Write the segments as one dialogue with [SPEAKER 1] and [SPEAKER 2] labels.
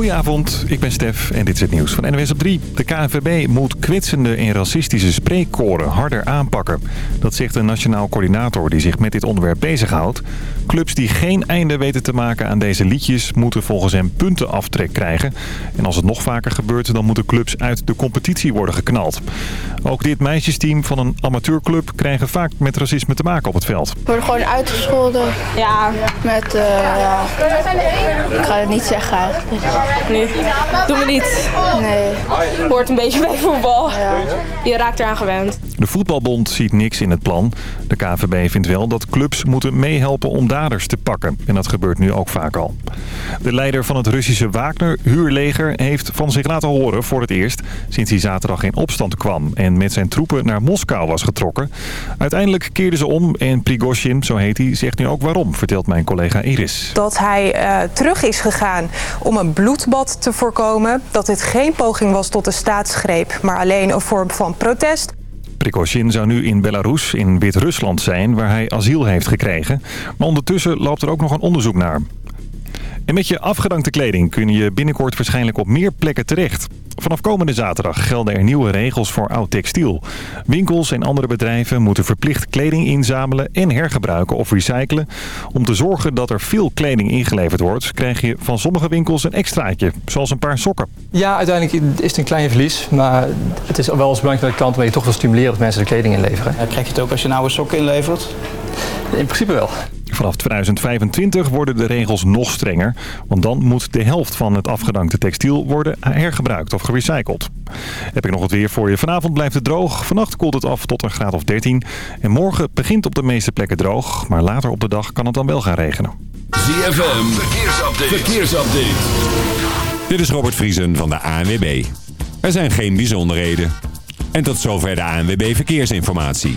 [SPEAKER 1] Goedenavond, ik ben Stef en dit is het nieuws van NWS op 3. De KNVB moet kwetsende en racistische spreekkoren harder aanpakken. Dat zegt een nationaal coördinator die zich met dit onderwerp bezighoudt. Clubs die geen einde weten te maken aan deze liedjes moeten volgens hem puntenaftrek krijgen. En als het nog vaker gebeurt, dan moeten clubs uit de competitie worden geknald. Ook dit meisjesteam van een amateurclub krijgen vaak met racisme te maken op het veld.
[SPEAKER 2] We worden gewoon uitgescholden. Ja, met... eh, ja. Ik ga het niet zeggen eigenlijk.
[SPEAKER 3] Nee, doen we niet.
[SPEAKER 2] Nee.
[SPEAKER 3] Hoort een beetje bij voetbal. Je raakt eraan gewend.
[SPEAKER 1] De voetbalbond ziet niks in het plan. De KVB vindt wel dat clubs moeten meehelpen om daders te pakken. En dat gebeurt nu ook vaak al. De leider van het Russische Wagner-huurleger heeft van zich laten horen voor het eerst... sinds hij zaterdag in opstand kwam en met zijn troepen naar Moskou was getrokken. Uiteindelijk keerden ze om en Prigozhin, zo heet hij, zegt nu ook waarom, vertelt mijn collega Iris.
[SPEAKER 4] Dat hij eh, terug is gegaan om een te voorkomen. Dat dit geen poging was tot een staatsgreep, maar alleen een vorm van protest.
[SPEAKER 1] Prigozhin zou nu in Belarus, in Wit-Rusland zijn, waar hij asiel heeft gekregen. Maar ondertussen loopt er ook nog een onderzoek naar. En met je afgedankte kleding kun je binnenkort waarschijnlijk op meer plekken terecht. Vanaf komende zaterdag gelden er nieuwe regels voor oud textiel. Winkels en andere bedrijven moeten verplicht kleding inzamelen en hergebruiken of recyclen. Om te zorgen dat er veel kleding ingeleverd wordt, krijg je van sommige winkels een extraatje, zoals een paar sokken.
[SPEAKER 5] Ja, uiteindelijk is het een klein verlies. Maar het is wel als belangrijk bij de klant je toch wil stimuleren dat mensen de kleding inleveren.
[SPEAKER 6] Krijg je het ook als je nou een sok inlevert?
[SPEAKER 5] In principe wel.
[SPEAKER 1] Vanaf 2025 worden de regels nog strenger. Want dan moet de helft van het afgedankte textiel worden hergebruikt of gerecycled. Heb ik nog het weer voor je. Vanavond blijft het droog. Vannacht koelt het af tot een graad of 13. En morgen begint op de meeste plekken droog. Maar later op de dag kan het dan wel gaan regenen.
[SPEAKER 7] ZFM, verkeersupdate. verkeersupdate. Dit is Robert Vriesen van de ANWB. Er zijn geen bijzonderheden. En tot zover de ANWB Verkeersinformatie.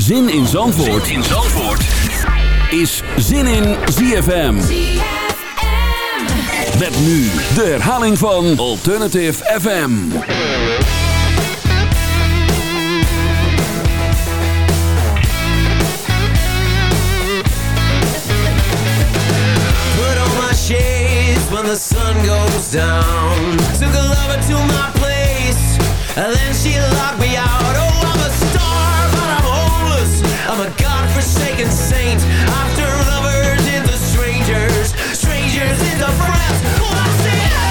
[SPEAKER 8] Zin in Zandvoort, in Zandvoort. is Zin in ZFM. Met nu de herhaling van Alternative FM.
[SPEAKER 9] Put on my shades when the sun goes down. Took a lover to my place, and then she locked me out. Oh, I'm a godforsaken saint. After lovers into strangers, strangers into friends. Oh, I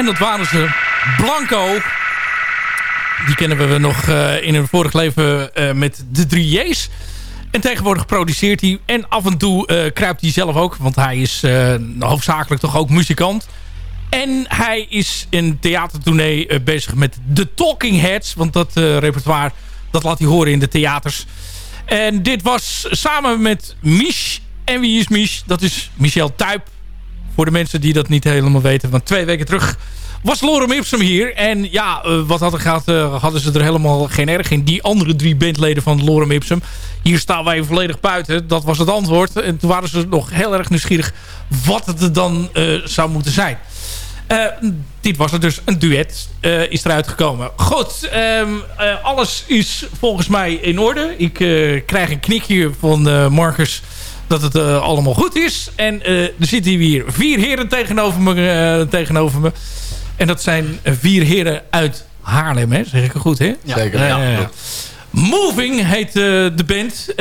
[SPEAKER 10] En dat waren ze. Blanco. Die kennen we nog eh, in een vorig leven eh, met de 3J's. En tegenwoordig produceert hij. En af en toe eh, kruipt hij zelf ook. Want hij is hoofdzakelijk toch ook muzikant. En hij is in theatertournee bezig met The Talking Heads. Want dat repertoire dat laat hij horen in de theaters. En dit was samen met Mich. En wie is Mich? Dat is Michel Tuyp. Voor de mensen die dat niet helemaal weten. Want twee weken terug was Lorem Ipsum hier. En ja, eh, wat had er gehad, eh, hadden ze er helemaal geen erg in. Die andere drie bandleden van Lorem Ipsum. Hier staan wij volledig buiten. Dat was het antwoord. En toen waren ze nog heel erg nieuwsgierig wat het dan eh, zou moeten zijn. Dit was er dus een duet. is eruit gekomen. Goed, ehm, eh, alles is volgens mij in orde. Ik krijg een knik hier van Marcus dat het eh, allemaal goed is. En eh, er zitten hier vier heren tegenover me, eh, tegenover me. En dat zijn vier heren uit Haarlem, hè? zeg ik het goed, hè?
[SPEAKER 11] Zeker, ja.
[SPEAKER 10] Moving heet de band.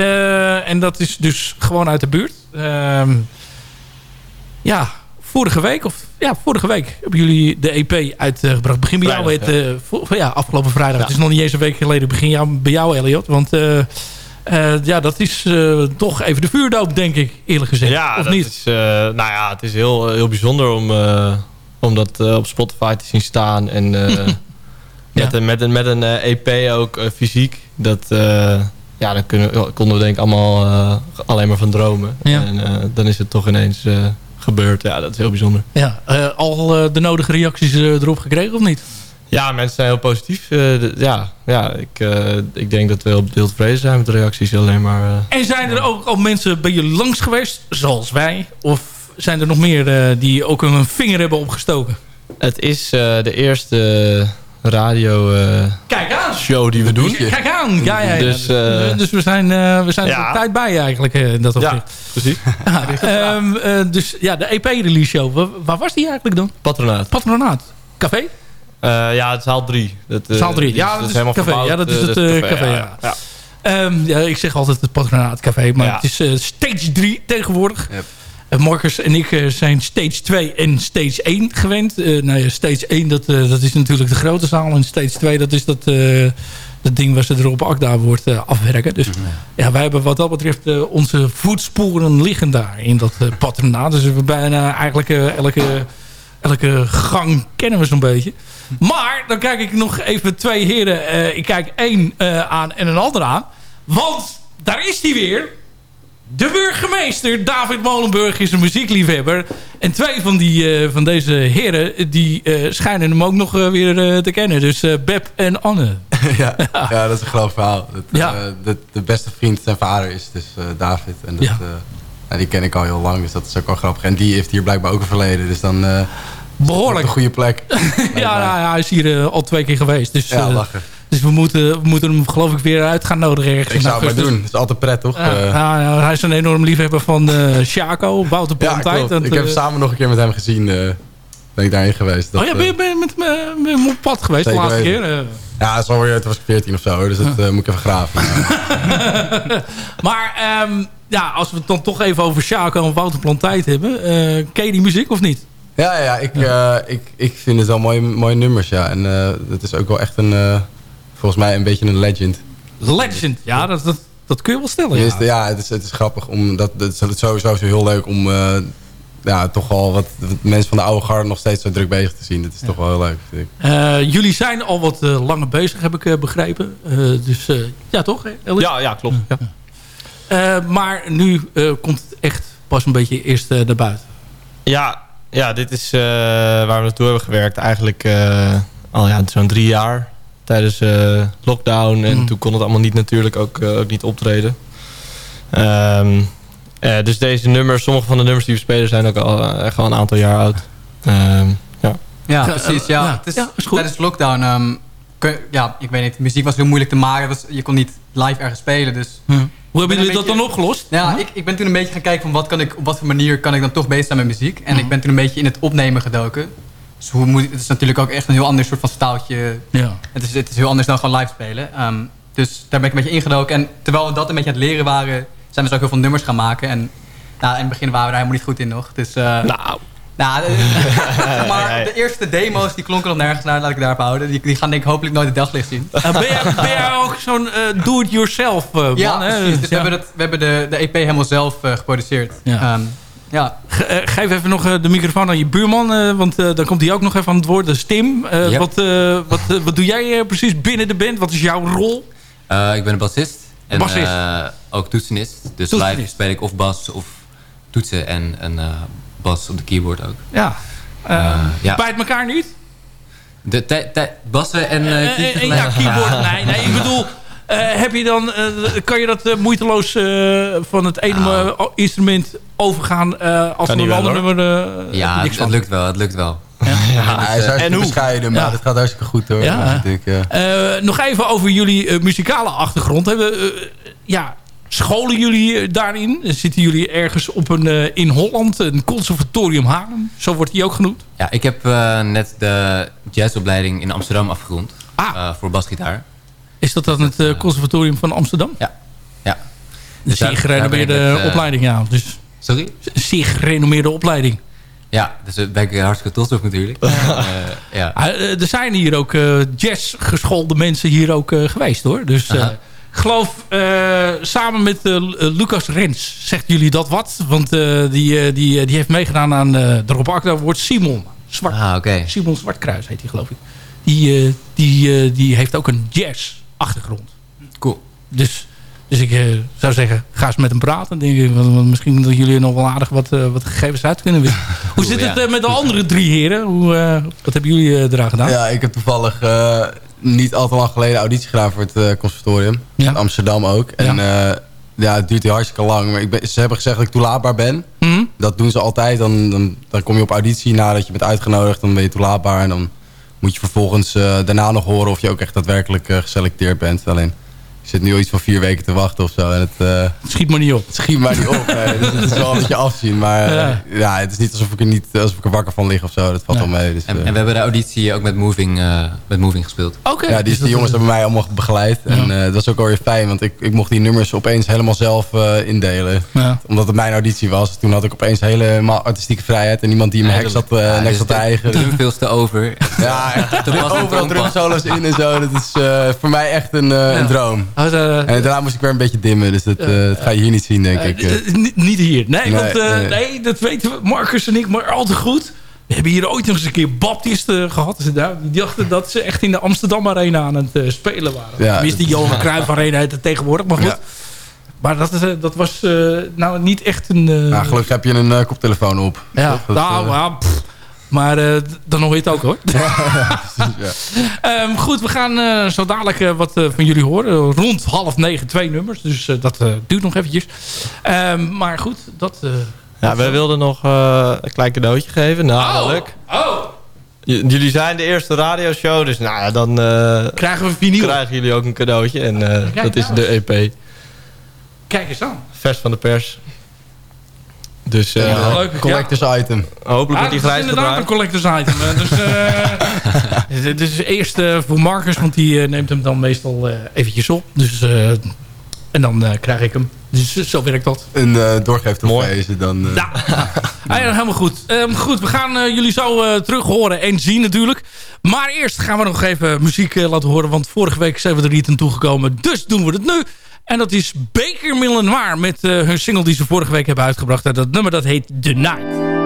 [SPEAKER 10] En dat is dus gewoon uit de buurt. Ehm, ja, vorige week, of ja, vorige week hebben jullie de EP uitgebracht. Begin bij jou, het, vo- ja, afgelopen vrijdag. Het is nog niet eens een week geleden. Begin jou, bij jou, Elliot. Want eh, ja, dat is eh, toch even de vuurdoop, denk ik, eerlijk gezegd.
[SPEAKER 12] Ja,
[SPEAKER 10] of
[SPEAKER 12] dat
[SPEAKER 10] niet?
[SPEAKER 12] Is, eh, nou ja, het is heel, heel bijzonder om, om dat op Spotify te zien staan. En met, een, met een, met een EP ook eh, fysiek. Dat, ja, daar kunnen, konden we denk ik allemaal alleen maar van dromen.
[SPEAKER 10] Ja.
[SPEAKER 12] En dan is het toch ineens gebeurd. Ja, dat is heel bijzonder.
[SPEAKER 10] Ja, al de nodige reacties erop gekregen, of niet?
[SPEAKER 12] Ja, mensen zijn heel positief. Eh, de- ja, ja ik, eh, ik denk dat we heel heel tevreden zijn met de reacties. Alleen maar... eh,
[SPEAKER 10] En zijn er ook al mensen bij jullie langs geweest, zoals wij? Of zijn er nog meer eh, die ook een vinger hebben opgestoken?
[SPEAKER 12] Het is eh, de eerste radio eh,
[SPEAKER 10] Kijk aan!
[SPEAKER 12] show die we doen.
[SPEAKER 10] Kijk aan! Ja, ja, ja.
[SPEAKER 12] Dus,
[SPEAKER 10] Dus,
[SPEAKER 12] eh,
[SPEAKER 10] eh, dus we zijn, eh, we zijn er
[SPEAKER 12] ja.
[SPEAKER 10] op tijd bij eigenlijk. eh, in dat opzicht.
[SPEAKER 12] precies.
[SPEAKER 10] Ja, ehm, eh, dus ja, de EP-release show. Waar, waar was die eigenlijk dan?
[SPEAKER 12] Patronaat.
[SPEAKER 10] Patronaat. Café?
[SPEAKER 12] Eh, ja, het is zaal 3. Dat, eh,
[SPEAKER 10] Zaal 3.
[SPEAKER 12] dus
[SPEAKER 10] Ja, dat is
[SPEAKER 12] helemaal
[SPEAKER 10] het café. Ja, dat is
[SPEAKER 12] eh,
[SPEAKER 10] het eh, café. Ja.
[SPEAKER 12] ja.
[SPEAKER 10] Ehm, ja, ik zeg altijd het Patronaat Café. Maar
[SPEAKER 12] Ja.
[SPEAKER 10] het is eh, stage 3 tegenwoordig. Uh, Marcus en ik zijn stage 2 en stage 1 gewend. Nou ja, stage 1 dat, dat is natuurlijk de grote zaal. En stage 2 dat is dat, dat ding waar ze er op Akda wordt afwerken. Dus ja, wij hebben wat dat betreft onze voetsporen liggen daar in dat patronaat. Dus we hebben bijna eigenlijk elke, elke gang kennen we zo'n beetje. Maar dan kijk ik nog even twee heren. eh, ik kijk één eh, aan en een ander aan. Want daar is hij weer. De burgemeester, David Molenburg, is een muziekliefhebber. En twee van, die, eh, van deze heren, die schijnen hem ook nog weer te kennen. Dus Beb en Anne.
[SPEAKER 11] ja, ja, dat is een groot verhaal. Dat,
[SPEAKER 10] Ja.
[SPEAKER 11] dat de beste vriend zijn vader is dus David. En dat,
[SPEAKER 10] Ja.
[SPEAKER 11] Nou, die ken ik al heel lang, dus dat is ook wel grappig. En die heeft hier blijkbaar ook een verleden. Dus dan eh,
[SPEAKER 10] Behoorlijk.
[SPEAKER 11] de goede plek.
[SPEAKER 10] ja, nou, ja, hij is hier eh, al twee keer geweest. Dus,
[SPEAKER 11] Ja,
[SPEAKER 10] eh,
[SPEAKER 11] lachen.
[SPEAKER 10] dus we moeten, we moeten hem geloof ik weer uit gaan nodigen ergens.
[SPEAKER 11] Ik zou het maar doen. Het is altijd pret, toch?
[SPEAKER 10] Ja, ja, ja, hij is een enorm liefhebber van eh Chaco, Wouter
[SPEAKER 11] ja,
[SPEAKER 10] Plantijd. Dat,
[SPEAKER 11] Ik heb samen nog een keer met hem gezien. ben ik daarheen geweest. Dat,
[SPEAKER 10] oh ja, ben je, ben je met, hem op pad geweest de laatste
[SPEAKER 11] weten.
[SPEAKER 10] keer?
[SPEAKER 11] Ja, dat alweer, toen was ik 14 of zo. Dus dat moet ik even graven.
[SPEAKER 10] Maar ehm, ja, als we het dan toch even over Chaco en Wouter Plantijd hebben. eh ken je die muziek of niet?
[SPEAKER 11] Ja, ja ik, eh, ik, ik vind het wel mooie, mooie nummers, ja. En eh het is ook wel echt een, eh, volgens mij een beetje een legend.
[SPEAKER 10] Legend, ja, dat, dat, dat kun je wel stellen. Ja.
[SPEAKER 11] ja, het, is, het is grappig. Omdat, het is sowieso zo heel leuk om eh, ja, toch wel wat, wat mensen van de oude garde nog steeds zo druk bezig te zien. Dat is toch wel heel leuk. vind ik.
[SPEAKER 10] Eh, jullie zijn al wat langer bezig, heb ik begrepen. Eh, dus eh, ja, toch? Ellis?
[SPEAKER 12] Ja, ja, klopt. Ja.
[SPEAKER 10] Eh, maar nu eh, komt het echt pas een beetje eerst eh, naar buiten.
[SPEAKER 12] Ja, ja, dit is eh, waar we naartoe hebben gewerkt. Eigenlijk eh, al ja, zo'n drie jaar tijdens eh, lockdown. En
[SPEAKER 10] Mm.
[SPEAKER 12] toen kon het allemaal niet natuurlijk ook, eh, ook niet optreden. Ehm, eh, dus deze nummers, sommige van de nummers die we spelen zijn ook al eh, echt al een aantal jaar oud. Ehm, ja.
[SPEAKER 13] Ja, precies. Ja,
[SPEAKER 10] ja.
[SPEAKER 13] Het is,
[SPEAKER 10] Ja, is goed.
[SPEAKER 13] Tijdens lockdown, ehm, kun- ja, ik weet niet, muziek was heel moeilijk te maken. Was- je kon niet live ergens spelen, dus...
[SPEAKER 10] Hoe hebben
[SPEAKER 13] ben
[SPEAKER 10] jullie dat dan opgelost?
[SPEAKER 13] Ja, ik, ik ben toen een beetje gaan kijken van wat kan ik, op wat voor manier kan ik dan toch bezig zijn met muziek. En ik ben toen een beetje in het opnemen gedoken. Dus hoe moet, het is natuurlijk ook echt een heel ander soort van staaltje.
[SPEAKER 10] Ja.
[SPEAKER 13] Het is, het is heel anders dan gewoon live spelen. Ehm, dus daar ben ik een beetje ingedoken. En terwijl we dat een beetje aan het leren waren, zijn we dus ook heel veel nummers gaan maken. En nou, in het begin waren we daar helemaal niet goed in nog. Dus, eh,
[SPEAKER 12] Nou,
[SPEAKER 13] Nou, de, maar de eerste demo's die klonken nog nergens naar, laat ik daarop houden. Die, die gaan denk ik hopelijk nooit het daglicht zien.
[SPEAKER 10] Uh, ben, jij, ben jij ook zo'n uh, do-it-yourself uh, man?
[SPEAKER 13] Ja,
[SPEAKER 10] hè?
[SPEAKER 13] precies. Dus we, hebben het, we hebben de, de EP helemaal zelf geproduceerd.
[SPEAKER 10] Ja.
[SPEAKER 13] Um, ja.
[SPEAKER 10] Ge geef even nog de microfoon aan je buurman, want dan komt hij ook nog even aan het woord. Dat is Tim. Yep. wat, wat, wat doe jij precies binnen de band? Wat is jouw rol?
[SPEAKER 14] ik ben een bassist. En
[SPEAKER 10] bassist.
[SPEAKER 14] ook toetsenist. Dus
[SPEAKER 10] Toetsenist.
[SPEAKER 14] live speel ik of bas of toetsen en een bas op de keyboard ook.
[SPEAKER 10] Ja. Uh, ja. Bijt elkaar niet?
[SPEAKER 14] De bassen en uh,
[SPEAKER 10] uh, Ja, keyboard. nee, nee, ik bedoel... heb je dan, kan je dat moeiteloos van het ene oh. instrument overgaan als een ander nummer?
[SPEAKER 14] ja, het, het lukt wel, het lukt wel.
[SPEAKER 11] Ja. Ja, hij is hartstikke bescheiden, maar
[SPEAKER 10] Ja.
[SPEAKER 11] het gaat hartstikke goed hoor.
[SPEAKER 10] Ja.
[SPEAKER 11] Uh,
[SPEAKER 10] nog even over jullie uh, muzikale achtergrond. Hebben, uh, ja, scholen jullie daarin? Zitten jullie ergens op een, uh, in Holland, een conservatorium Haarlem? Zo wordt die ook genoemd.
[SPEAKER 14] Ja, ik heb uh, net de jazzopleiding in Amsterdam afgerond.
[SPEAKER 10] Ah.
[SPEAKER 14] Uh, voor basgitaar.
[SPEAKER 10] Is dat dan het uh, conservatorium van Amsterdam?
[SPEAKER 14] Ja. ja.
[SPEAKER 10] Een zeer gerenommeerde met, opleiding, ja. Dus
[SPEAKER 14] Sorry?
[SPEAKER 10] Een zeer gerenommeerde opleiding.
[SPEAKER 14] Ja, dus daar ben ik hartstikke trots op natuurlijk. ja.
[SPEAKER 10] er zijn hier ook jazzgeschoolde mensen hier ook geweest hoor. Dus geloof uh, samen met uh, Lucas Rens. Zegt jullie dat wat? Want uh, die, die, die heeft meegedaan aan de Rob Akda wordt Simon. Zwart,
[SPEAKER 14] ah, okay.
[SPEAKER 10] Simon Zwartkruis heet hij geloof ik. Die, die, die heeft ook een jazz achtergrond.
[SPEAKER 14] Cool.
[SPEAKER 10] Dus, dus ik zou zeggen, ga eens met hem praten. Denk ik, want misschien dat jullie nog wel aardig wat, wat gegevens uit kunnen winnen. Hoe zit het met de andere drie heren? Hoe, wat hebben jullie eraan gedaan?
[SPEAKER 11] Ja, ik heb toevallig niet al te lang geleden auditie gedaan voor het uh, conservatorium.
[SPEAKER 10] Ja.
[SPEAKER 11] In Amsterdam ook. En ja. Uh, ja, het duurt hartstikke lang. Maar ik ben, ze hebben gezegd dat ik toelaatbaar ben.
[SPEAKER 10] Mm -hmm.
[SPEAKER 11] Dat doen ze altijd. Dan, dan, dan kom je op auditie nadat je bent uitgenodigd. Dan ben je toelaatbaar. En dan moet je vervolgens uh, daarna nog horen of je ook echt daadwerkelijk geselecteerd bent. Alleen, zit nu al iets van vier weken te wachten of zo. En het,
[SPEAKER 10] het schiet maar niet op.
[SPEAKER 11] Het schiet maar niet op. dus het is wel een beetje afzien. Maar ja. ja. het is niet alsof ik er, niet, alsof ik er wakker van lig of zo. Dat valt
[SPEAKER 14] nee.
[SPEAKER 11] wel mee. Dus,
[SPEAKER 14] en, en, we hebben de auditie ook met Moving, uh, met moving gespeeld.
[SPEAKER 10] Oké. Okay.
[SPEAKER 11] Ja, die, die jongens hebben mij allemaal begeleid. Ja. En uh, dat was ook alweer fijn. Want ik, ik mocht die nummers opeens helemaal zelf uh, indelen.
[SPEAKER 10] Ja.
[SPEAKER 11] Omdat het mijn auditie was. Toen had ik opeens helemaal artistieke vrijheid. En niemand die me hek zat, zat te eigen.
[SPEAKER 14] Er veel te over.
[SPEAKER 11] Ja, overal drumsolos in en zo. Dat is voor mij echt een, een droom.
[SPEAKER 10] Oh,
[SPEAKER 11] en daarna moest ik weer een beetje dimmen. Dus dat, dat ga je hier niet zien, denk ik.
[SPEAKER 10] niet hier. Nee,
[SPEAKER 11] Nee,
[SPEAKER 10] want,
[SPEAKER 11] nee.
[SPEAKER 10] nee, dat weten we, Marcus en ik, maar al te goed. We hebben hier ooit nog eens een keer baptisten gehad. Daar- Die dachten dat ze echt in de Amsterdam Arena aan het eh, spelen waren.
[SPEAKER 11] Ja,
[SPEAKER 10] Tenminste, die Johan Cruijff Arena heet het tegenwoordig, maar goed.
[SPEAKER 11] Ja.
[SPEAKER 10] Maar dat, is, eh, dat was eh, nou niet echt een... eh,
[SPEAKER 11] Nou, gelukkig heb je een eh, koptelefoon op.
[SPEAKER 10] ja?
[SPEAKER 11] Dat,
[SPEAKER 10] nou,
[SPEAKER 11] eh,
[SPEAKER 10] ja, pff. Maar eh, dan hoor je het ook hoor.
[SPEAKER 11] ja.
[SPEAKER 10] Ehm, goed, we gaan eh, zo dadelijk eh, wat van jullie horen. Rond half negen twee nummers. Dus eh, dat eh, duurt nog eventjes. Ehm, maar goed, dat... eh,
[SPEAKER 12] Ja, wij wilden nog eh, een klein cadeautje geven. Namelijk.
[SPEAKER 10] Oh!
[SPEAKER 12] J- Jullie zijn de eerste radioshow, dus nou ja, dan eh,
[SPEAKER 10] Krijgen we vinyl.
[SPEAKER 12] krijgen jullie ook een cadeautje. En eh, dat is
[SPEAKER 10] nou
[SPEAKER 12] de EP.
[SPEAKER 10] Kijk eens aan.
[SPEAKER 12] Vers van de pers. Dus eh,
[SPEAKER 10] Ja, leuk.
[SPEAKER 11] Collectors item.
[SPEAKER 12] hopelijk
[SPEAKER 10] Ah,
[SPEAKER 12] wordt die
[SPEAKER 10] dat is
[SPEAKER 12] grijs
[SPEAKER 10] inderdaad een collectors item. Dus, eh, dit is eerst voor Marcus, want die eh, neemt hem dan meestal eh, eventjes op. Dus, eh, en dan eh, krijg ik hem. Dus zo werkt dat.
[SPEAKER 11] Een uh, doorgeeftrofee is het dan. eh.
[SPEAKER 10] Ja, ah, ja, helemaal goed. Ehm, goed, we gaan jullie zo eh, terug horen en zien natuurlijk. Maar eerst gaan we nog even muziek laten horen. Want vorige week zijn we er niet aan toegekomen. Dus doen we het nu. En dat is Baker Millenoir met eh, hun single die ze vorige week hebben uitgebracht. En dat nummer dat heet The Night.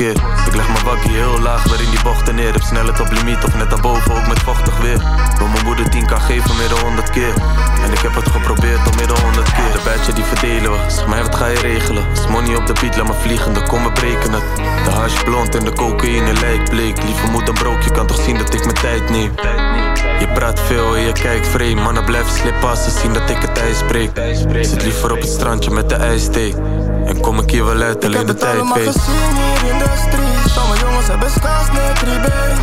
[SPEAKER 15] Ik
[SPEAKER 16] leg mijn wakkie heel laag weer in die bochten neer. Heb snelheid op limiet of net daarboven ook met vochtig weer. Wil mijn moeder 10 kan geven meer dan 100 keer. En ik heb het geprobeerd al meer dan 100 keer. De badge die verdelen we, zeg mij wat ga je regelen. Is money op de beat, laat me vliegen, dan kom we breken het. De hash blond en de cocaïne lijkt bleek. Lieve moeder broek, je kan toch zien dat ik mijn tijd neem. Je praat veel en je kijkt vreemd. Mannen blijven slippen als zien dat ik het ijs breek Zit liever op het strandje met de kom ik hier wel alleen de
[SPEAKER 15] het
[SPEAKER 16] tijd
[SPEAKER 15] allemaal
[SPEAKER 16] weet
[SPEAKER 15] gezien hier in de street. Sommige jongens hebben skaas net Ribéry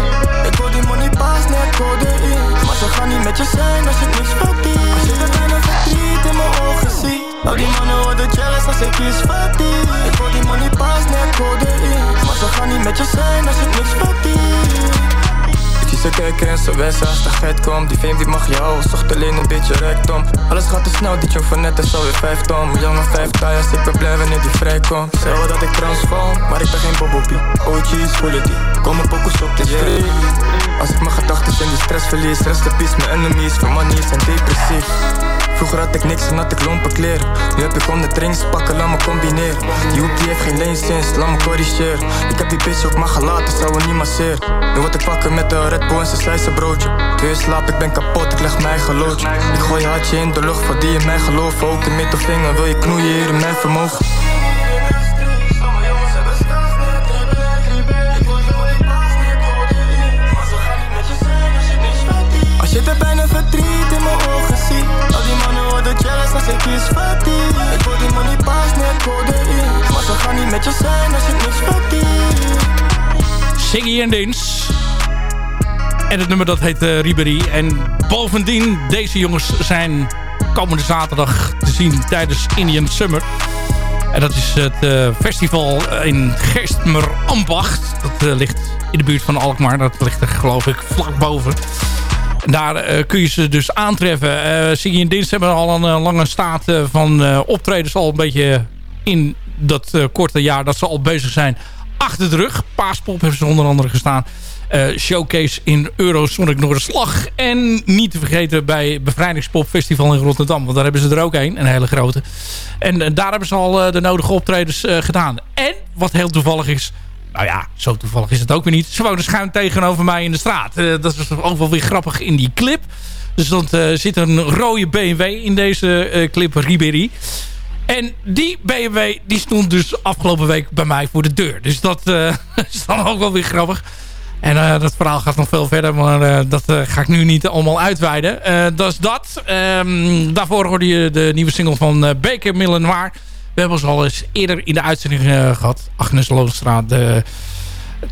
[SPEAKER 15] Ik hoor die money pas net codeïne Maar ze gaan niet met je zijn als je het niks verdient. Als je de bijna verdriet in mijn ogen ziet. Al die mannen worden jealous als ik iets verdient Ik hoor die money pas net codeïne Maar ze gaan niet met je zijn als je het niks verdient ik kijken en ze wensen. Als de geit komt Die fame die mag je houden, zocht alleen een beetje rijkdom. Alles gaat te snel, die jong van net is alweer vijf ton. Jongen vijf tires, ik ben blij wanneer die vrijkomt. Zeg wel dat ik transform, maar ik ben geen bobbopie OG's die, komen pokus op de street Als ik mijn gedachten in die stress verlies Rest in peace, mijn enemies, van money zijn depressief. Vroeger had ik niks en had ik lompe kleren. Nu heb ik om de trainings pakken, laat me combineren. Die hoek die heeft geen leensins, laat me corrigeren. Ik heb die bitch ook maar gelaten, zou er niet masseren. Nu word ik wakker met de Red Bull en zijn slice broodje. Slaap, ik ben kapot, ik leg mijn loodje Ik gooi je hartje in de lucht voor die in mij geloven. Ook de middelvinger, wil je knoeien hier in mijn vermogen? Als je de bijna verdriet in mijn ogen ziet. Al die mannen worden jealous als ik iets verdien. Ik hoor die money pas net codeïne Maar ze gaan niet met je zijn als je niks verdient
[SPEAKER 10] Siggy en Dins. En het nummer dat heet uh, Ribéry. En bovendien, deze jongens zijn komende zaterdag te zien tijdens Indian Summer. En dat is het uh, festival in Geestmer Ambacht. Dat uh, ligt in de buurt van Alkmaar. Dat ligt er geloof ik vlak boven. En daar kun je ze dus aantreffen. Siggy en Dins hebben al een lange staat van optredens al een beetje in dat korte jaar dat ze al bezig zijn achter de rug. Paaspop hebben ze onder andere gestaan. Uh, showcase in Eurosonic Noorderslag. En niet te vergeten bij Bevrijdingspop Festival in Rotterdam. Want daar hebben ze er ook een, een hele grote. En uh, daar hebben ze al uh, de nodige optredens gedaan. En wat heel toevallig is... Nou ja, zo toevallig is het ook weer niet. Ze wonen schuin tegenover mij in de straat. dat is ook wel weer grappig in die clip. Dus dan zit een rode BMW in deze clip Ribéry. En die BMW die stond dus afgelopen week bij mij voor de deur. Dus dat uh, is dan ook wel weer grappig. En uh, dat verhaal gaat nog veel verder, maar uh, dat ga ik nu niet allemaal uitweiden. dat is dat. Um, daarvoor hoorde je de nieuwe single van Baker Millenoir. We hebben ze al eens eerder in de uitzending gehad. Agnes Loonstraat, de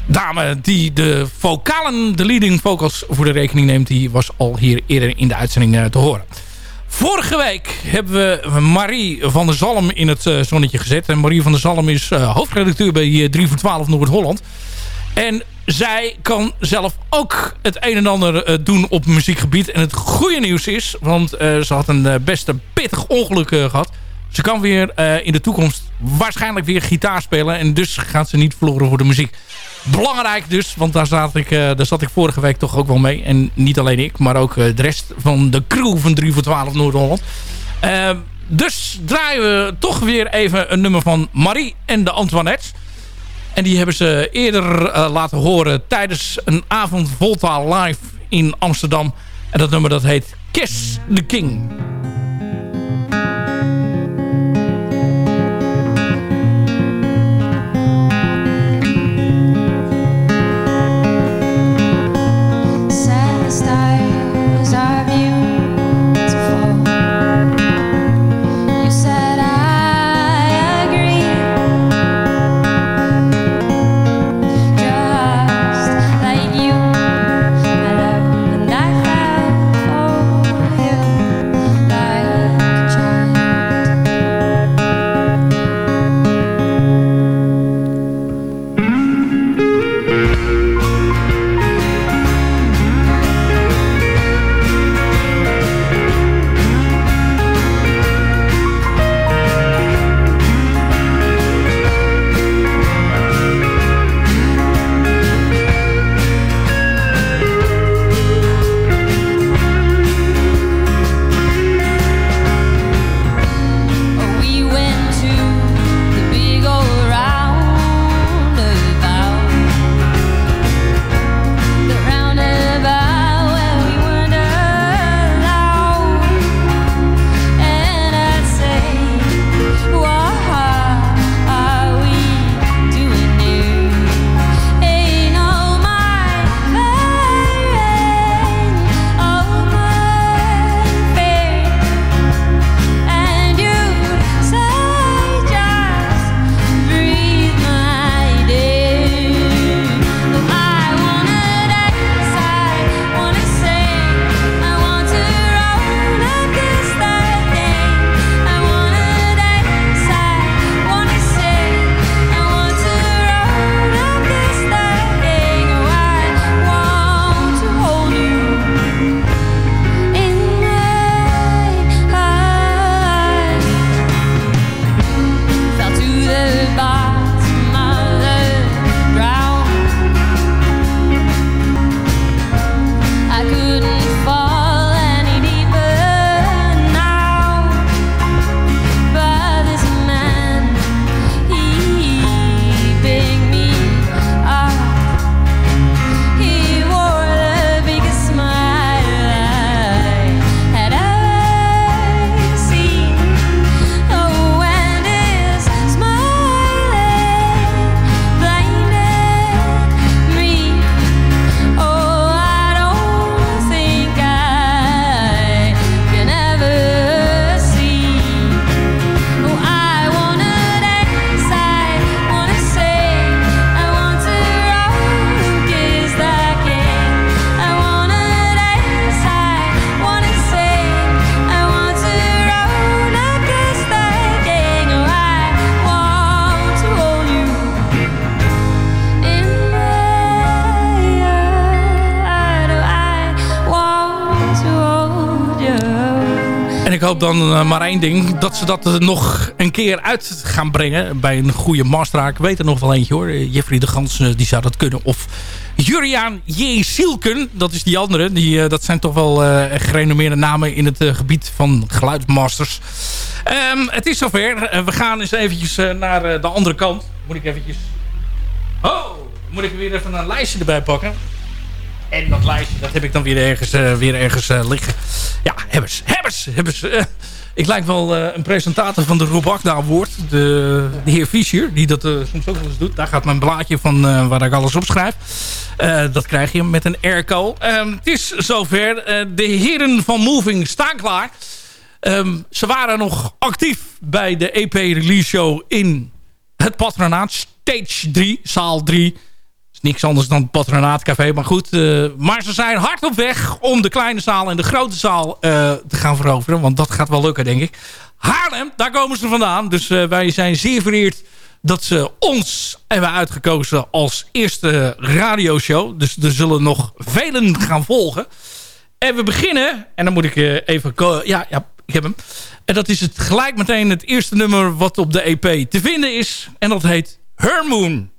[SPEAKER 10] dame die de vocalen, de leading vocals voor de rekening neemt... die was al hier eerder in de uitzending te horen. Vorige week hebben we Marie van der Zalm in het zonnetje gezet. En Marie van der Zalm is hoofdredacteur bij uh, 3 voor 12 Noord-Holland. En zij kan zelf ook het een en ander doen op muziekgebied. En het goede nieuws is, want ze had een best pittig ongeluk gehad.
[SPEAKER 9] Ze kan weer eh, in de toekomst waarschijnlijk weer gitaar spelen. En dus gaat ze niet verloren voor de muziek. Belangrijk dus, want daar zat, ik, eh, daar zat ik vorige week toch ook wel mee. En niet alleen ik, maar ook eh, de rest van de crew van 3 voor 12 Noord-Holland. Eh, dus draaien we toch weer even een nummer van Marie en de Antoinettes. En die hebben ze eerder eh, laten horen tijdens een avond Volta live in Amsterdam. En dat nummer dat heet Kiss the King. Hoop dan eh, maar één ding. Dat ze dat er nog een keer uit gaan brengen. Bij een goede master. Ik weet er nog wel eentje hoor. Eh, Jeffrey de Gans eh, die zou dat kunnen. Of Juriaan J. Sielken. Dat is die andere. Die, eh, dat zijn toch wel eh gerenommeerde namen in het eh, gebied van geluidsmasters. Ehm, het is zover. Eh, we gaan eens eventjes eh, naar eh, de andere kant. Moet ik eventjes... Oh! Moet ik weer even een lijstje erbij pakken. En dat lijstje, dat heb ik dan weer ergens, eh, weer ergens eh, liggen. Ja, hebbers, hebbers, hebbers. eh. ik lijk wel een presentator van de Rob Akda Award. De, de heer Fischer, die dat soms ook wel eens doet. Daar gaat mijn blaadje van waar ik alles opschrijf. Eh dat krijg je met een airco. Ehm, het is zover. De heren van Moving staan klaar. Ehm, ze waren nog actief bij de EP Release Show in het patronaat. Stage 3, zaal 3 is niks anders dan het patronaatcafé. Maar goed, eh, maar ze zijn hard op weg om de kleine zaal en de grote zaal eh, te gaan veroveren. Want dat gaat wel lukken, denk ik. Haarlem, daar komen ze vandaan. Dus eh, wij zijn zeer vereerd dat ze ons hebben uitgekozen als eerste radioshow. Dus er zullen nog velen gaan volgen.
[SPEAKER 10] En we beginnen, en dan moet ik even... Ja, ja, ik heb hem. En dat is het gelijk meteen het eerste nummer wat op de EP te vinden is. En dat heet Her Moon.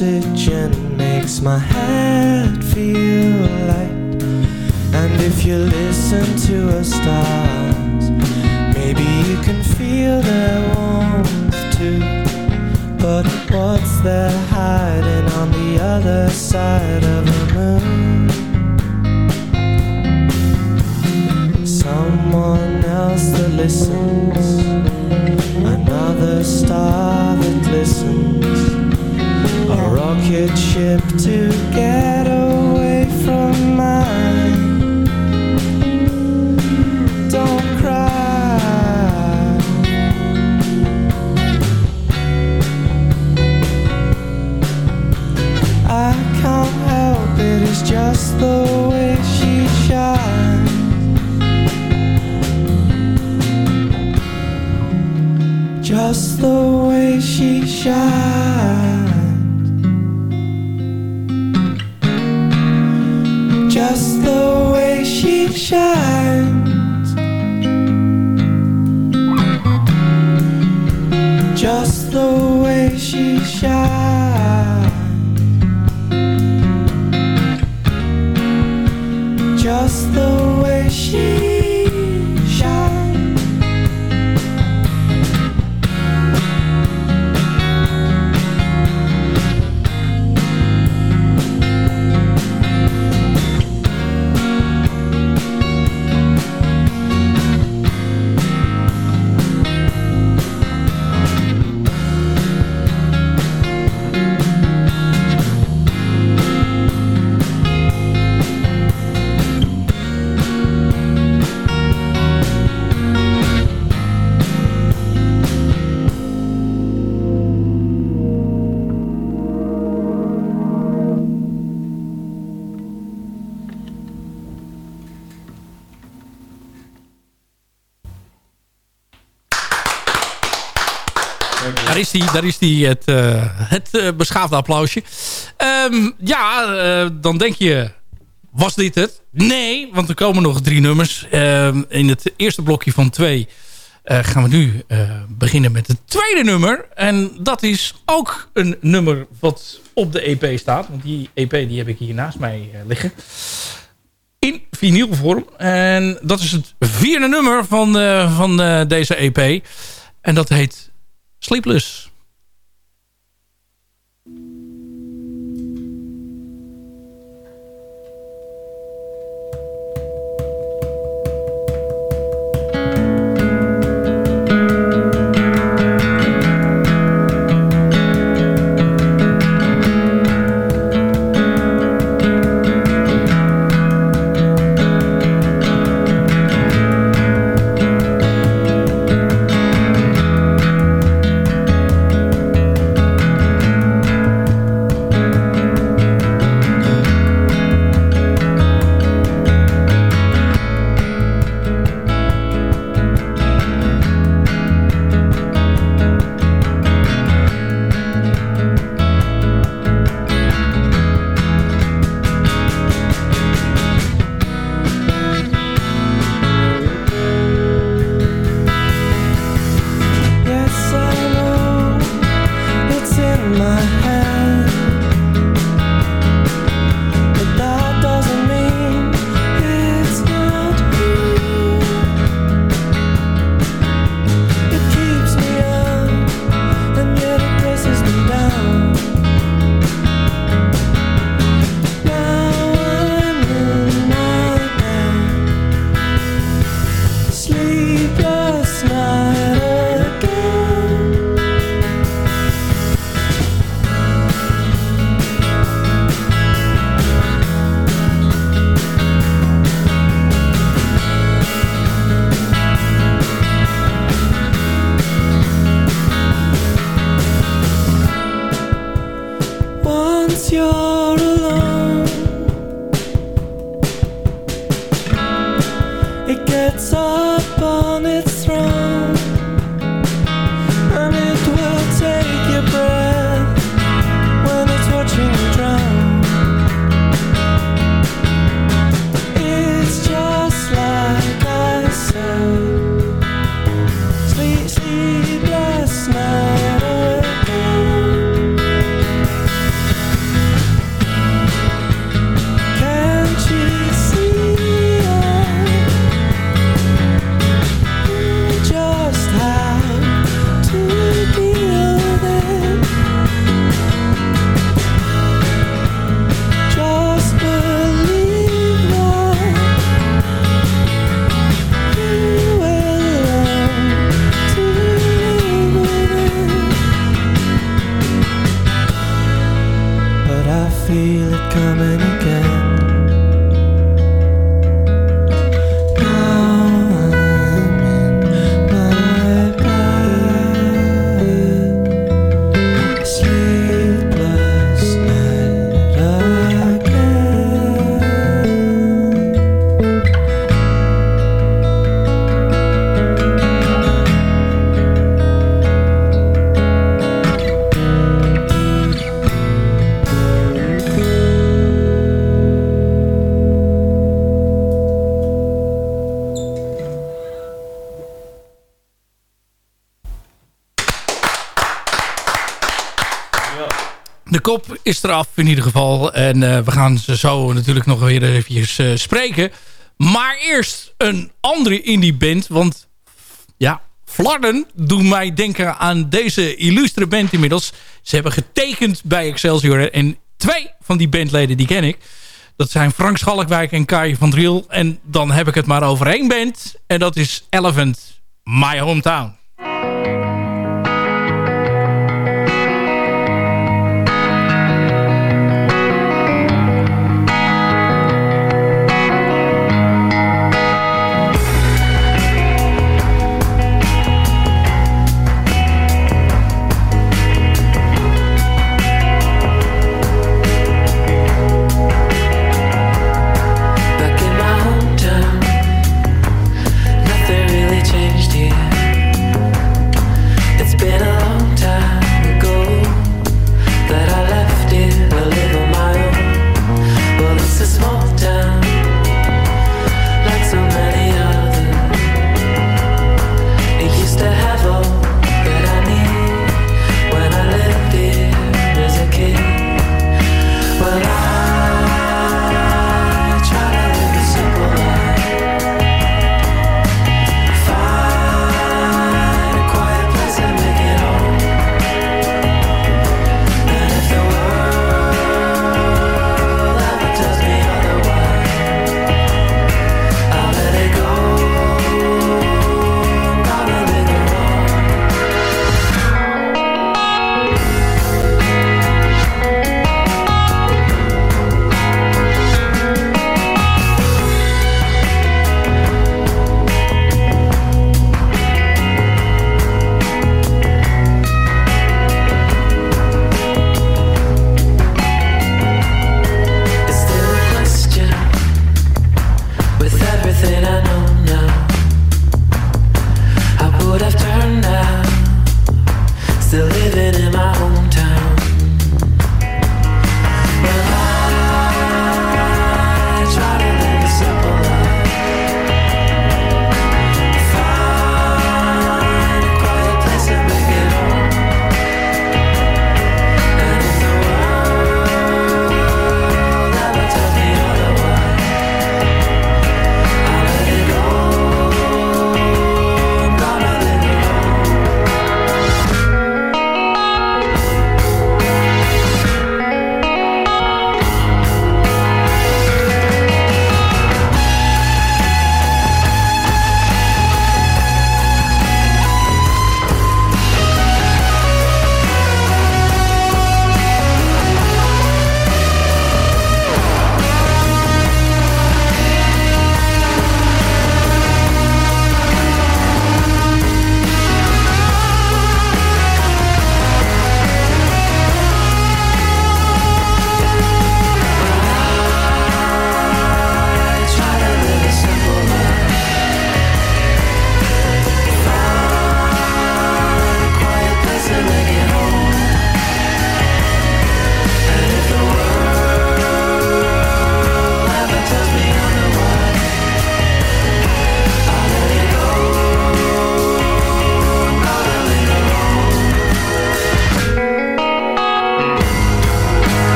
[SPEAKER 17] oxygen makes my head
[SPEAKER 10] is daar is die het, eh, het eh, beschaafde applausje. Ehm, ja, eh, dan denk je, was dit het? Nee, want er komen nog drie nummers. Ehm, in het eerste blokje van twee gaan we nu beginnen met het tweede nummer. En dat is ook een nummer wat op de EP staat. Want die EP die heb ik hier naast mij liggen in vinylvorm. En dat is het vierde nummer van, van deze EP. En dat heet Sleepless.
[SPEAKER 18] is eraf in ieder geval. En eh, we gaan ze zo natuurlijk nog weer even uh, eh, spreken. Maar eerst een andere indie band. Want ja, Flarden doen mij denken aan deze illustre band inmiddels. Ze hebben getekend bij Excelsior. En twee van die bandleden die ken ik. Dat zijn Frank Schalkwijk en Kai van Driel. En dan heb ik het maar over één band. En dat is Elephant, My Hometown.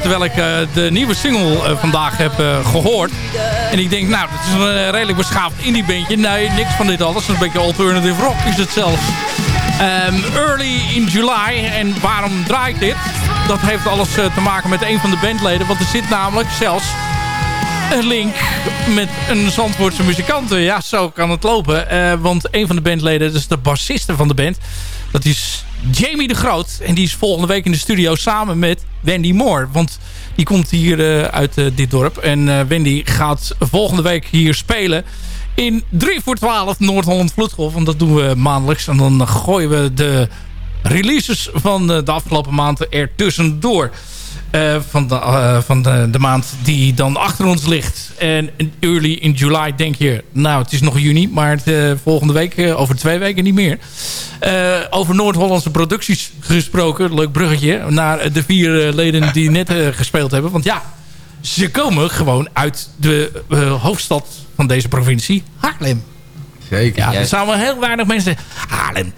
[SPEAKER 10] Terwijl ik eh, de nieuwe single eh, vandaag heb eh, gehoord. En ik denk, nou, dat is een eh, redelijk beschaafd indie bandje. Nee, niks van dit alles. Een beetje alternative rock is het zelfs. Ehm, early in July. En waarom draai ik dit? Dat heeft alles eh, te maken met een van de bandleden. Want er zit namelijk zelfs een link met een Zandvoortse muzikanten. Ja, zo kan het lopen. Eh, want een van de bandleden, is de bassiste van de band... dat is Jamie de Groot. En die is volgende week in de studio samen met Wendy Moore. Want die komt hier eh, uit eh, dit dorp. En eh, Wendy gaat volgende week hier spelen... in 3 voor 12 Noord-Holland Vloedgolf. Want dat doen we maandelijks. En dan gooien we de releases van de afgelopen maanden er tussendoor. Eh, van de, eh, van de, de maand die dan achter ons ligt. En early in July denk je... nou, het is nog juni, maar eh, volgende week... eh, over twee weken niet meer. Over Noord-Hollandse producties gesproken. Leuk bruggetje. Naar de vier leden die net gespeeld hebben. Want ja, ze komen gewoon uit de hoofdstad van deze provincie. Haarlem.
[SPEAKER 11] Zeker.
[SPEAKER 10] Ja, er zouden heel weinig mensen. Haarlem,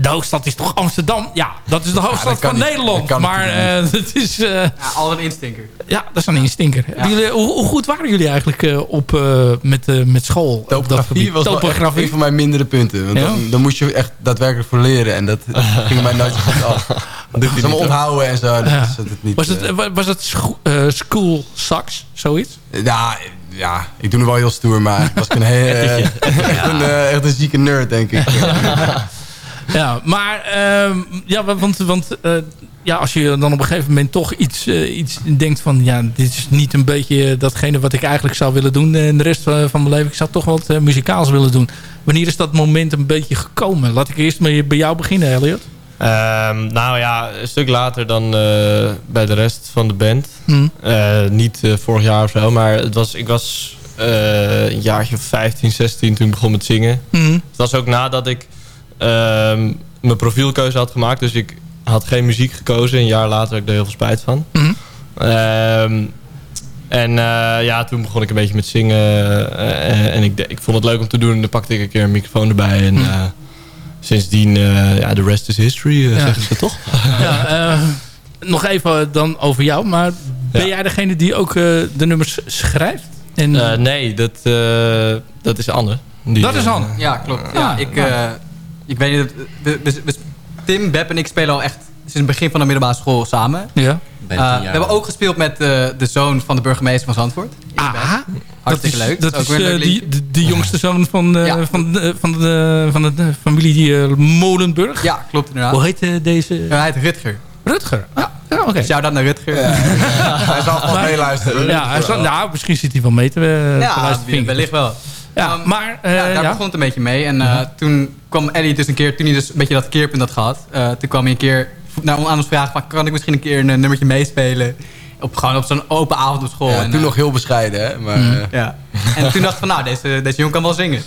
[SPEAKER 10] de hoofdstad is toch Amsterdam? Ja, dat is de hoofdstad van
[SPEAKER 13] niet.
[SPEAKER 10] Nederland.
[SPEAKER 13] Dat
[SPEAKER 10] maar eh, het is... eh,
[SPEAKER 13] Ja, al een instinker.
[SPEAKER 10] ja, dat is een instinker. Jullie, hoe, hoe goed waren jullie eigenlijk eh, op, eh, met, eh, met school? op dat
[SPEAKER 11] Topografie
[SPEAKER 10] gebied?
[SPEAKER 11] was
[SPEAKER 10] Topografie?
[SPEAKER 11] een van mijn mindere punten. Want
[SPEAKER 10] Ja?
[SPEAKER 11] dan, dan moest je echt daadwerkelijk voor leren. En dat ging mij nooit zo goed af. Dat
[SPEAKER 10] je niet,
[SPEAKER 11] onthouden en zo. Dat het niet,
[SPEAKER 10] was het, wa- was het scho- eh, school sax, zoiets?
[SPEAKER 11] ja, ja, ik doe nu wel heel stoer, maar ik was ik een eh, echt, een, echt een zieke nerd, denk ik.
[SPEAKER 10] Ja, maar ehm, ja, wa- want, want eh, ja, als je dan op een gegeven moment toch iets, eh, iets denkt van... ja, dit is niet een beetje datgene wat ik eigenlijk zou willen doen... en de rest eh, van mijn leven, ik zou toch wat eh, muzikaals willen doen. Wanneer is dat moment een beetje gekomen? Laat ik eerst maar bij jou beginnen, Elliot.
[SPEAKER 12] Ehm, nou ja, een stuk later dan eh, bij de rest van de band.
[SPEAKER 10] Hmm.
[SPEAKER 12] Eh, niet eh, vorig jaar of zo, maar het was, ik was eh, een jaartje of 15, 16 toen ik begon met zingen.
[SPEAKER 10] Mhm.
[SPEAKER 12] Het was ook nadat ik mijn profielkeuze had gemaakt. Dus ik had geen muziek gekozen. Een jaar later had ik er heel veel spijt van.
[SPEAKER 10] Mhm.
[SPEAKER 12] Ehm, en eh, ja, toen begon ik een beetje met zingen. eh, en ik, ik vond het leuk om te doen. En dan pakte ik een keer een microfoon erbij. En eh, sindsdien, eh, ja, the rest is history,
[SPEAKER 10] Ja.
[SPEAKER 12] zeggen ze toch?
[SPEAKER 10] Ja, nog even dan over jou. Maar ben
[SPEAKER 12] Ja.
[SPEAKER 10] jij degene die ook eh, de nummers schrijft? En,
[SPEAKER 12] Eh, nee, dat, eh, dat is Anne. Die,
[SPEAKER 10] Dat is Anne?
[SPEAKER 13] Ja, klopt. Ja,
[SPEAKER 10] Ah,
[SPEAKER 13] ik,
[SPEAKER 10] nou.
[SPEAKER 13] eh, ik weet niet, we, we, we- Tim, Beb en ik spelen al echt sinds het begin van de middelbare school samen.
[SPEAKER 10] Ja.
[SPEAKER 13] Eh, we hebben ook gespeeld met eh, de zoon van de burgemeester van Zandvoort.
[SPEAKER 10] Aha.
[SPEAKER 13] Hartstikke
[SPEAKER 10] dat is,
[SPEAKER 13] leuk.
[SPEAKER 10] Dat
[SPEAKER 13] ook
[SPEAKER 10] is
[SPEAKER 13] een
[SPEAKER 10] eh,
[SPEAKER 13] leuk
[SPEAKER 10] die, de, de jongste zoon van, eh, van, de, van, de, van de familie eh, Molenburg.
[SPEAKER 13] Ja, klopt inderdaad.
[SPEAKER 10] Hoe heet deze?
[SPEAKER 13] Ja, hij heet Rutger.
[SPEAKER 10] Rutger? Ja, ja oké.
[SPEAKER 13] Shout-out naar Rutger.
[SPEAKER 11] Hij zal gewoon meeluisteren.
[SPEAKER 10] Ja, hij zal, nou, misschien zit hij wel mee te, eh, te
[SPEAKER 13] Ja,
[SPEAKER 10] luisteren.
[SPEAKER 13] wellicht wel.
[SPEAKER 10] Ja,
[SPEAKER 13] Um,
[SPEAKER 10] maar... eh,
[SPEAKER 13] ja, daar
[SPEAKER 10] ja.
[SPEAKER 13] begon het een beetje mee. En eh, toen kwam Ellie dus een keer, toen hij dus een beetje dat keerpunt had gehad. eh, toen kwam hij een keer nou, aan ons vragen van, kan ik misschien een keer een eh, nummertje meespelen? Op, gewoon op zo'n open avond op school.
[SPEAKER 11] Ja,
[SPEAKER 13] en,
[SPEAKER 11] toen
[SPEAKER 13] eh,
[SPEAKER 11] nog heel bescheiden, hè. Maar,
[SPEAKER 10] Mhm.
[SPEAKER 11] eh,
[SPEAKER 13] ja. En toen dacht ik van, nou, deze, deze jongen kan wel zingen. Dus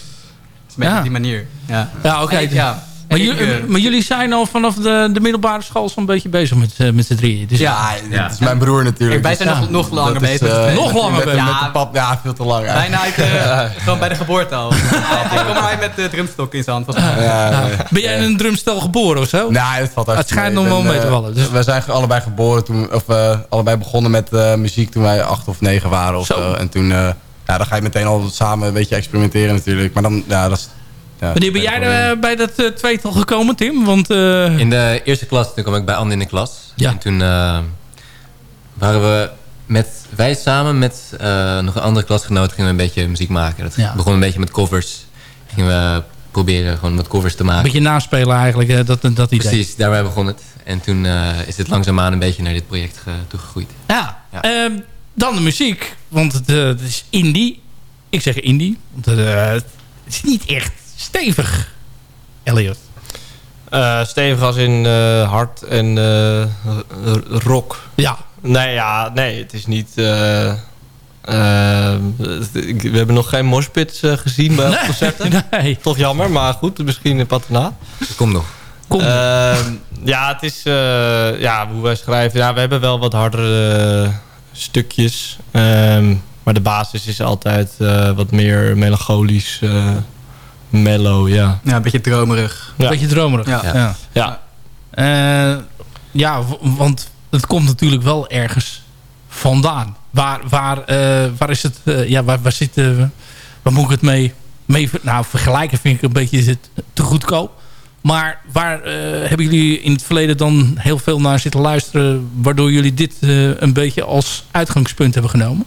[SPEAKER 13] een beetje
[SPEAKER 10] Ja.
[SPEAKER 13] op die manier. Ja,
[SPEAKER 10] Ja, oké.
[SPEAKER 13] Ja.
[SPEAKER 10] Maar,
[SPEAKER 13] ik, eh,
[SPEAKER 10] maar jullie zijn al vanaf de, de middelbare school zo'n beetje bezig met, eh, met z'n drieën. Dus
[SPEAKER 13] Ja,
[SPEAKER 11] dat is mijn broer natuurlijk.
[SPEAKER 13] Wij zijn
[SPEAKER 11] Dus,
[SPEAKER 13] nog- nog langer bezig.
[SPEAKER 11] eh,
[SPEAKER 10] Nog langer
[SPEAKER 11] met,
[SPEAKER 10] bezig.
[SPEAKER 11] Met de pap, ja, veel te lang.
[SPEAKER 13] Bijna uit, gewoon bij de geboorte al. Ik kom maar met de drumstok in zijn hand.
[SPEAKER 11] Ja.
[SPEAKER 10] Ben jij in een drumstel geboren of zo?
[SPEAKER 11] Nee, dat valt
[SPEAKER 10] Het schijnt nog wel mee te vallen. Dus.
[SPEAKER 11] We zijn allebei geboren toen, of eh, allebei begonnen met eh, muziek toen wij acht of negen waren of
[SPEAKER 10] Zo.
[SPEAKER 11] zo. En toen, eh, ja, dan ga je meteen al samen een beetje experimenteren natuurlijk. Maar dan, ja, dat is...
[SPEAKER 10] Wanneer ben jij er eh, bij dat eh, tweetal gekomen, Tim? Want eh,
[SPEAKER 14] In de eerste klas, toen kwam ik bij Anne in de klas.
[SPEAKER 10] Ja.
[SPEAKER 14] En toen eh, waren we met, wij samen met eh, nog een andere klasgenoot gingen we een beetje muziek maken. Dat
[SPEAKER 10] Ja.
[SPEAKER 14] begon een beetje met covers. Gingen we proberen gewoon wat covers te
[SPEAKER 10] een
[SPEAKER 14] maken.
[SPEAKER 10] beetje naspelen eigenlijk, dat, dat idee.
[SPEAKER 14] Precies, daarbij begon het. En toen eh, is het langzaamaan een beetje naar dit project ge- toegegroeid.
[SPEAKER 10] Ja.
[SPEAKER 14] Ja.
[SPEAKER 10] Ehm, dan de muziek, want het, het is indie. Ik zeg indie, want eh, het is niet echt stevig, Elliot.
[SPEAKER 12] Eh, stevig als in eh, hard en eh, rock.
[SPEAKER 10] Ja.
[SPEAKER 12] Nee, ja, nee, het is niet... we hebben nog geen moshpits eh, gezien bij
[SPEAKER 10] Nee,
[SPEAKER 12] concerten.
[SPEAKER 10] nee.
[SPEAKER 12] Toch jammer, maar goed, misschien een patronaat.
[SPEAKER 14] Dat komt nog.
[SPEAKER 10] Kom.
[SPEAKER 12] Ehm, ja, het is... eh, ja, hoe wij schrijven... Ja, we hebben wel wat hardere eh, stukjes. Ehm, maar de basis is altijd eh, wat meer melancholisch. Mellow, ja.
[SPEAKER 13] Ja, een beetje dromerig.
[SPEAKER 12] Ja.
[SPEAKER 10] Beetje dromerig.
[SPEAKER 13] Ja.
[SPEAKER 10] Ja.
[SPEAKER 12] Ja.
[SPEAKER 10] Eh, ja, want dat komt natuurlijk wel ergens vandaan. Waar, waar, eh, waar is het... eh, ja, waar, waar zit... waar moet ik het mee... mee ver- nou, vergelijken vind ik een beetje te goedkoop. Maar waar eh, hebben jullie in het verleden dan heel veel naar zitten luisteren... waardoor jullie dit eh, een beetje als uitgangspunt hebben genomen?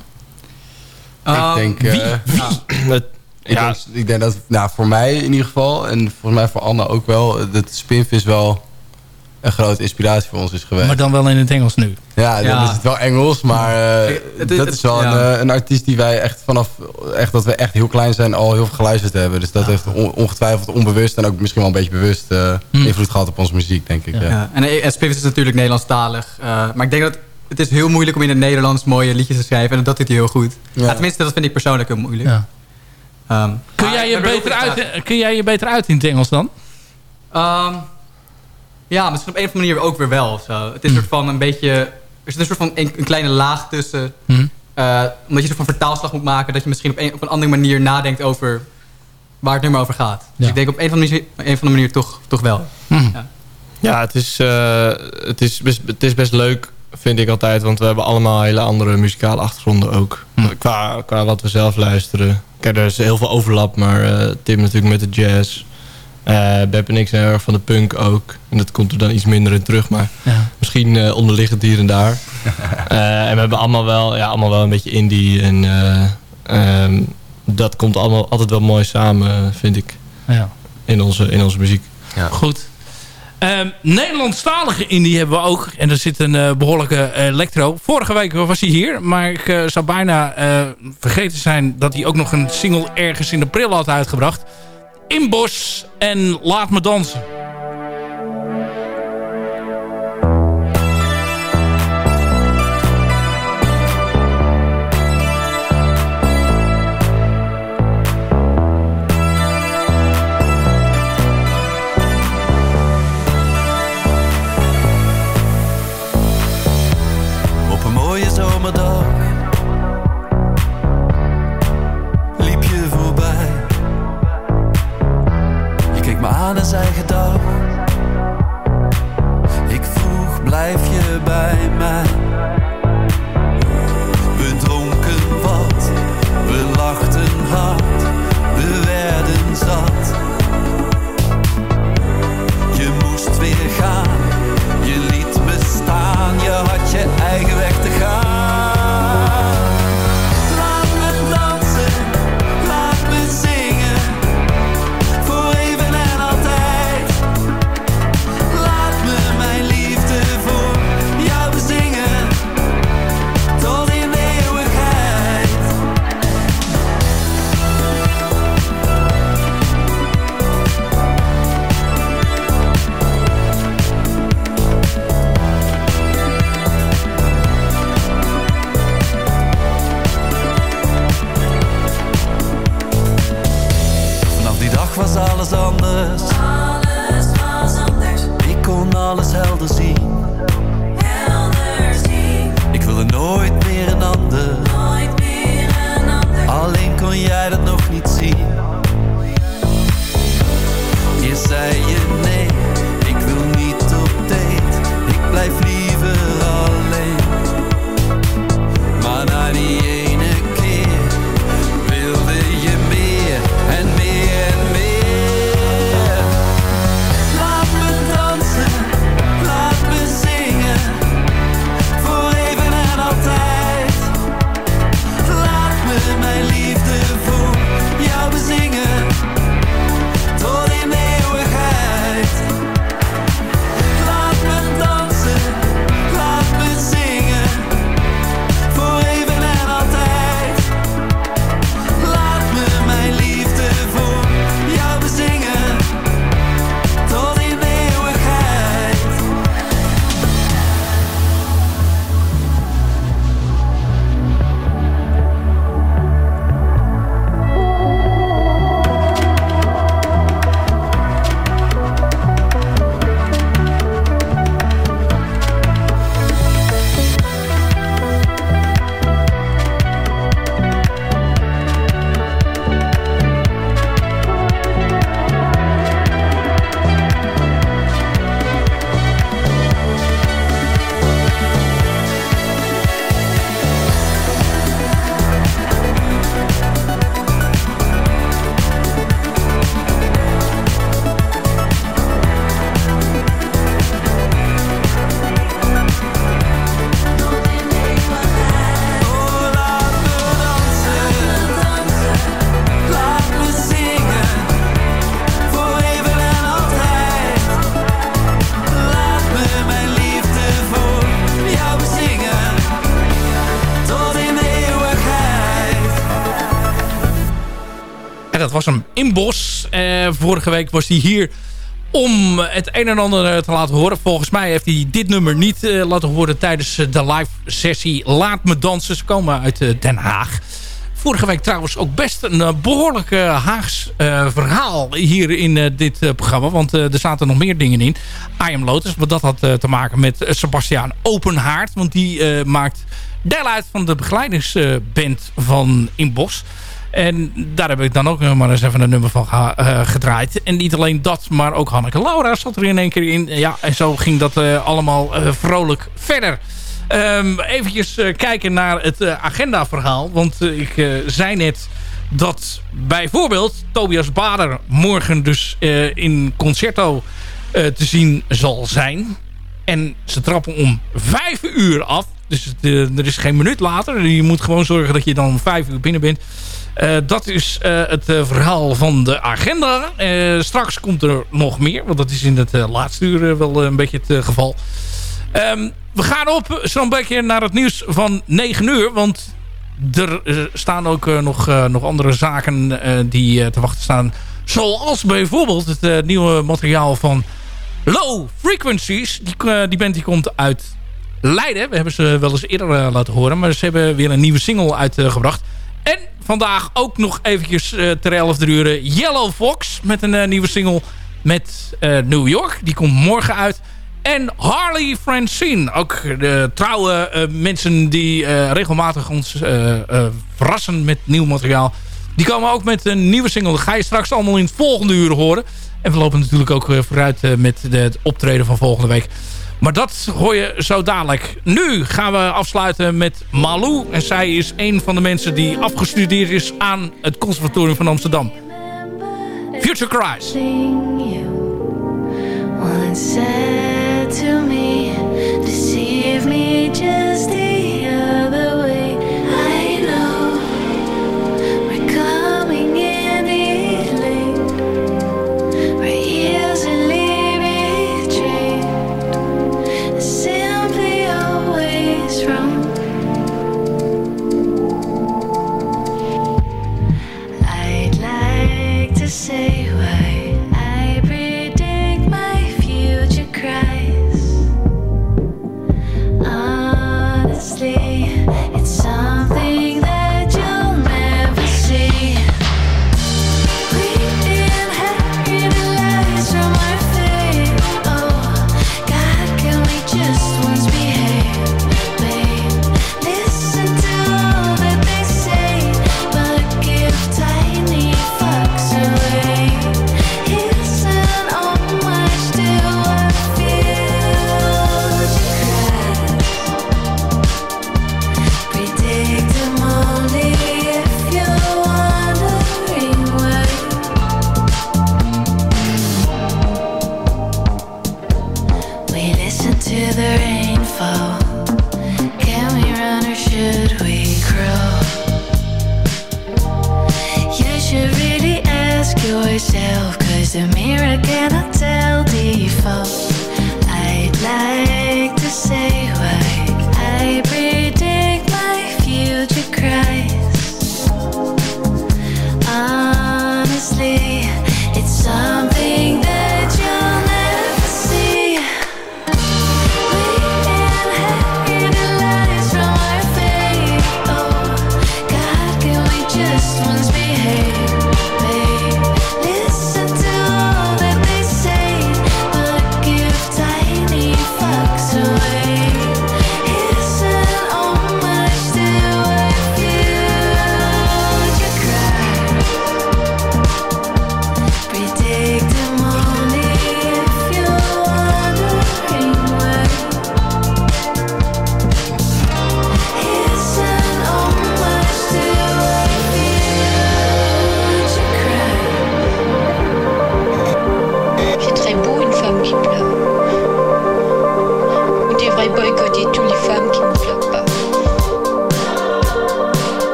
[SPEAKER 11] ik denk...
[SPEAKER 10] wie?
[SPEAKER 11] eh,
[SPEAKER 10] wie?
[SPEAKER 11] Ik, denk, ik denk dat, nou, voor mij in ieder geval, en volgens mij voor Anna ook wel, dat Spinvis wel een grote inspiratie voor ons is geweest.
[SPEAKER 10] Maar dan wel in het Engels nu.
[SPEAKER 11] Ja, dan
[SPEAKER 10] Ja.
[SPEAKER 11] is het wel Engels, maar eh,
[SPEAKER 13] het-
[SPEAKER 11] dat
[SPEAKER 13] het-
[SPEAKER 11] is wel
[SPEAKER 13] ja.
[SPEAKER 11] een, eh, een artiest die wij echt vanaf, echt dat we echt heel klein zijn, al heel veel geluisterd hebben. Dus dat heeft on- ongetwijfeld onbewust en ook misschien wel een beetje bewust eh, invloed gehad op onze muziek, denk ik. Ja.
[SPEAKER 13] Ja. En, en is natuurlijk Nederlandstalig. eh, maar ik denk dat het is heel moeilijk om in het Nederlands mooie liedjes te schrijven. En dat doet hij heel goed. Ja. tenminste, dat vind ik persoonlijk heel moeilijk.
[SPEAKER 10] Ja.
[SPEAKER 13] Ehm,
[SPEAKER 10] Kun jij, je beter uit, kun jij je beter uit in het Engels dan?
[SPEAKER 13] Ehm, ja, misschien op een of andere manier ook weer wel. Zo. Het is een soort van een beetje... Er zit een soort van een, een kleine laag tussen.
[SPEAKER 10] Hm.
[SPEAKER 13] Eh, omdat je een soort van vertaalslag moet maken. Dat je misschien op een, op een andere manier nadenkt over waar het nummer over gaat. Dus
[SPEAKER 10] Ja.
[SPEAKER 13] ik denk op een of andere manier, een of andere manier toch, toch wel. Ja.
[SPEAKER 12] Ja, het is, eh, het, is best, het is best leuk, vind ik altijd. Want we hebben allemaal hele andere muzikale achtergronden ook. Qua, qua wat we zelf luisteren. Kijk, er is heel veel overlap. Maar eh, Tim natuurlijk met de jazz. Eh Beb en ik zijn heel erg van de punk ook. En dat komt er dan iets minder in terug. Maar
[SPEAKER 10] Ja.
[SPEAKER 12] misschien eh, onderliggend hier en daar. Eh, en we hebben allemaal wel, ja, allemaal wel een beetje indie. En eh, ehm, dat komt allemaal altijd wel mooi samen, vind ik.
[SPEAKER 10] Ja.
[SPEAKER 12] In onze, in onze muziek.
[SPEAKER 10] Goed. Ehm, Nederlandstalige indie hebben we ook. En er zit een eh, behoorlijke electro. Vorige week was hij hier. Maar ik eh, zou bijna eh, vergeten zijn dat hij ook nog een single ergens in april had uitgebracht. Inbos en Laat me dansen. Vorige week was hij hier om het een en ander eh, te laten horen. Volgens mij heeft hij dit nummer niet eh, laten horen tijdens eh, de live sessie Laat Me Dansen. Ze komen uit Den Haag. Vorige week trouwens ook best een eh, behoorlijk eh, Haags verhaal hier in dit programma. Want er zaten nog meer dingen in. I Am Lotus, want dat had te maken met Sebastiaan Openhaard. Want die maakt deel uit van de begeleidingsband van Inbos. En daar heb ik dan ook maar eens even een nummer van eh, gedraaid. En niet alleen dat, maar ook Hanneke Laura zat er in één keer in. Ja, en zo ging dat eh, allemaal eh, vrolijk verder. Ehm eventjes kijken naar het agendaverhaal. Want ik zei net dat bijvoorbeeld Tobias Bader morgen dus in Concerto te zien zal zijn. En ze trappen om vijf uur af. Dus er is geen minuut later. Je moet gewoon zorgen dat je dan vijf uur binnen bent. Eh, dat is eh, het eh, verhaal van de agenda. Straks komt er nog meer. Want dat is in het laatste uur wel een beetje het geval. Ehm, we gaan op zo'n beetje naar het nieuws van 9 uur. Want er staan ook nog, nog andere zaken die te wachten staan. Zoals bijvoorbeeld het nieuwe materiaal van Low Frequencies. Die, die band die komt uit Leiden. We hebben ze wel eens eerder laten horen. Maar ze hebben weer een nieuwe single uitgebracht. En vandaag ook nog eventjes eh, ter 11 uur Yellow Fox. Met een eh, nieuwe single met eh, New York. Die komt morgen uit. En Harley Francine. Ook de trouwe eh, mensen die eh, regelmatig ons eh, eh, verrassen met nieuw materiaal. Die komen ook met een nieuwe single. Dat ga je straks allemaal in het volgende uur horen. En we lopen natuurlijk ook eh, vooruit eh, met de, het optreden van volgende week. Maar dat hoor je zo dadelijk. Nu gaan we afsluiten met Malou. En zij is een van de mensen die afgestudeerd is aan het Conservatorium van Amsterdam. Future Cries.